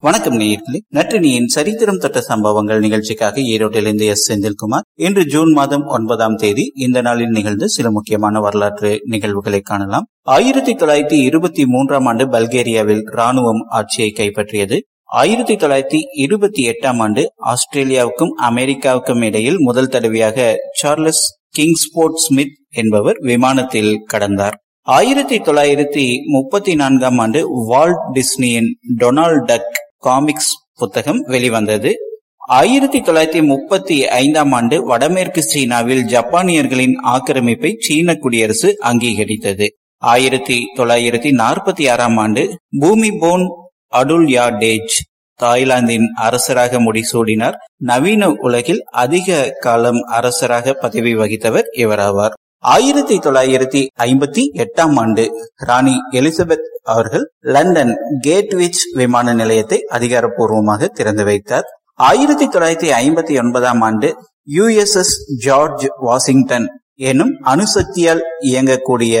வணக்கம் நேயர்களே. நற்றினியின் சரித்திரம் தொட்ட சம்பவங்கள் நிகழ்ச்சிக்காக ஈரோட்டிலிருந்து எஸ். செந்தில்குமார். இன்று ஜூன் மாதம் ஒன்பதாம் தேதி இந்த நாளில் நிகழ்ந்த சில முக்கியமான வரலாற்று நிகழ்வுகளை காணலாம். ஆயிரத்தி தொள்ளாயிரத்தி இருபத்தி மூன்றாம் ஆண்டு பல்கேரியாவில் ராணுவம் ஆட்சியை கைப்பற்றியது. ஆயிரத்தி தொள்ளாயிரத்தி இருபத்தி எட்டாம் ஆண்டு ஆஸ்திரேலியாவுக்கும் அமெரிக்காவுக்கும் இடையில் முதல் தடவையாக சார்லஸ் கிங்ஸ்போர்ட் ஸ்மித் என்பவர் விமானத்தில் கடந்தார். ஆயிரத்தி தொள்ளாயிரத்தி முப்பத்தி நான்காம் ஆண்டு வால்ட் டிஸ்னியின் டொனால்ட் டக் காமிக்ஸ் புத்தகம் வெளிவந்தது. ஆயிரத்தி தொள்ளாயிரத்தி முப்பத்தி ஐந்தாம் ஆண்டு வடமேற்கு சீனாவில் ஜப்பானியர்களின் ஆக்கிரமிப்பை சீன குடியரசு அங்கீகரித்தது. ஆயிரத்தி தொள்ளாயிரத்தி நாற்பத்தி ஆறாம் ஆண்டு பூமி போன் அடுல்யா டேஜ் தாய்லாந்தின் அரசராக முடிசூடினார். நவீன உலகில் அதிக காலம் அரசராக பதவி வகித்தவர் இவராவார். ஆயிரத்தி தொள்ளாயிரத்தி ஐம்பத்தி எட்டாம் ஆண்டு ராணி எலிசபெத் அவர்கள் லண்டன் கேட்விச் விமான நிலையத்தை அதிகாரப்பூர்வமாக திறந்து வைத்தார். ஆயிரத்தி தொள்ளாயிரத்தி ஐம்பத்தி ஒன்பதாம் ஆண்டு யுஎஸ்எஸ் ஜார்ஜ் வாஷிங்டன் எனும் அணுசக்தியால் இயங்கக்கூடிய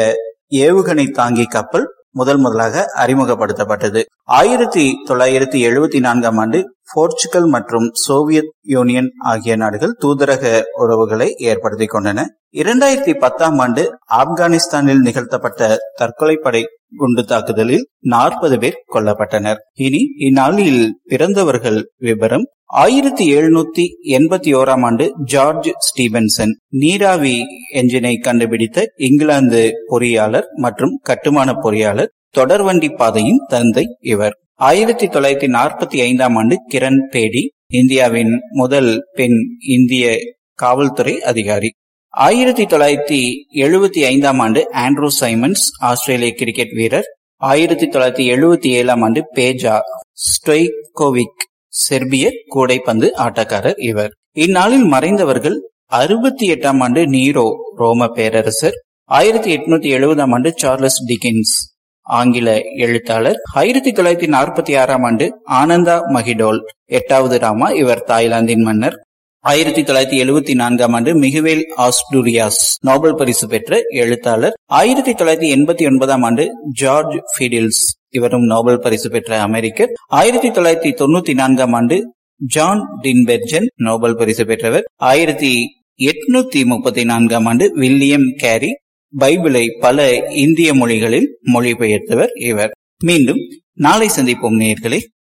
ஏவுகணை தாங்கி கப்பல் முதல் முதலாக அறிமுகப்படுத்தப்பட்டது. ஆயிரத்தி தொள்ளாயிரத்தி எழுபத்தி நான்காம் ஆண்டு போர்ச்சுகல் மற்றும் சோவியத் யூனியன் ஆகிய நாடுகள் தூதரக உறவுகளை ஏற்படுத்திக் கொண்டன. இரண்டாயிரத்தி பத்தாம் ஆண்டு ஆப்கானிஸ்தானில் நிகழ்த்தப்பட்ட தற்கொலைப்படை குண்டு தாக்குதலில் நாற்பது பேர் கொல்லப்பட்டனர். இனி இந்நாளில் பிறந்தவர்கள் விவரம் ஆயிரத்தி எழுநூத்தி எண்பத்தி ஓராம் ஆண்டு ஜார்ஜ் ஸ்டீபன்சன் நீராவி என்ஜினை கண்டுபிடித்த இங்கிலாந்து பொறியாளர் மற்றும் கட்டுமான பொறியாளர் தொடர்வண்டி பாதையின் தந்தை இவர். ஆயிரத்தி தொள்ளாயிரத்தி நாற்பத்தி ஐந்தாம் ஆண்டு கிரண் பேடி இந்தியாவின் முதல் பெண் இந்திய காவல்துறை அதிகாரி. ஆயிரத்தி தொள்ளாயிரத்தி எழுபத்தி ஐந்தாம் ஆண்டு ஆண்ட்ரூ சைமன்ஸ் ஆஸ்திரேலிய கிரிக்கெட் வீரர். ஆயிரத்தி தொள்ளாயிரத்தி எழுபத்தி ஏழாம் ஆண்டு பேஜா ஸ்டொய்கோவிக் செர்பிய கூடைப்பந்து ஆட்டக்காரர் இவர். இந்நாளில் மறைந்தவர்கள் அறுபத்தி எட்டாம் ஆண்டு நீரோ ரோம பேரரசர். ஆயிரத்தி எட்நூத்தி எழுபதாம் ஆண்டு சார்லஸ் டிகின்ஸ் ஆங்கில எழுத்தாளர் ஆயிரத்தி தொள்ளாயிரத்தி நாற்பத்தி ஆறாம் ஆண்டு ஆனந்தா மகிடோல் எட்டாவது ராமா இவர் தாய்லாந்தின் மன்னர். ஆயிரத்தி தொள்ளாயிரத்தி எழுபத்தி நான்காம் ஆண்டு மிகுவேல் ஆஸ்டூரியாஸ் நோபல் பரிசு பெற்ற எழுத்தாளர். ஆயிரத்தி தொள்ளாயிரத்தி எண்பத்தி ஒன்பதாம் ஆண்டு ஜார்ஜ் ஃபிடில்ஸ் இவரும் நோபல் பரிசு பெற்ற அமெரிக்கர். ஆயிரத்தி தொள்ளாயிரத்தி தொண்ணூத்தி நான்காம் ஆண்டு ஜான் டின்பெர்ஜன் நோபல் பரிசு பெற்றவர். ஆயிரத்தி எட்நூத்தி முப்பத்தி நான்காம் ஆண்டு வில்லியம் கேரி பைபிளை பல இந்திய மொழிகளில் மொழிபெயர்த்தவர் இவர். மீண்டும் நாளை சந்திப்போம் நேர்களே